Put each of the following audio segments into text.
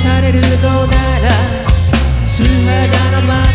されるのなら素肌の前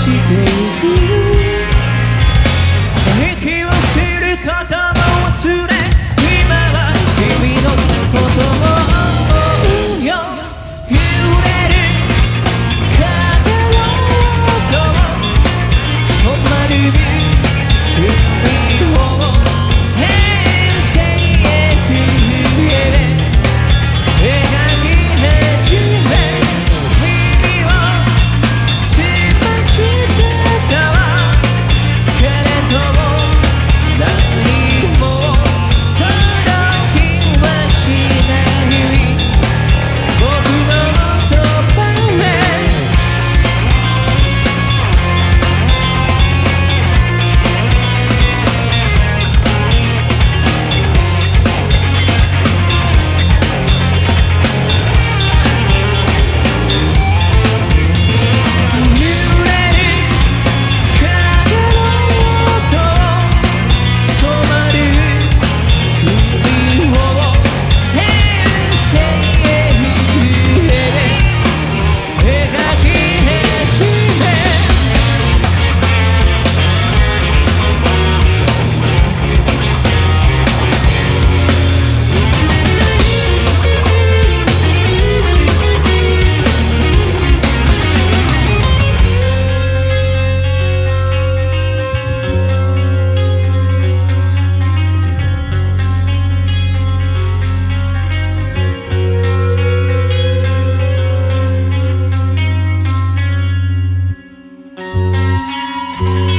she thinks. Bye.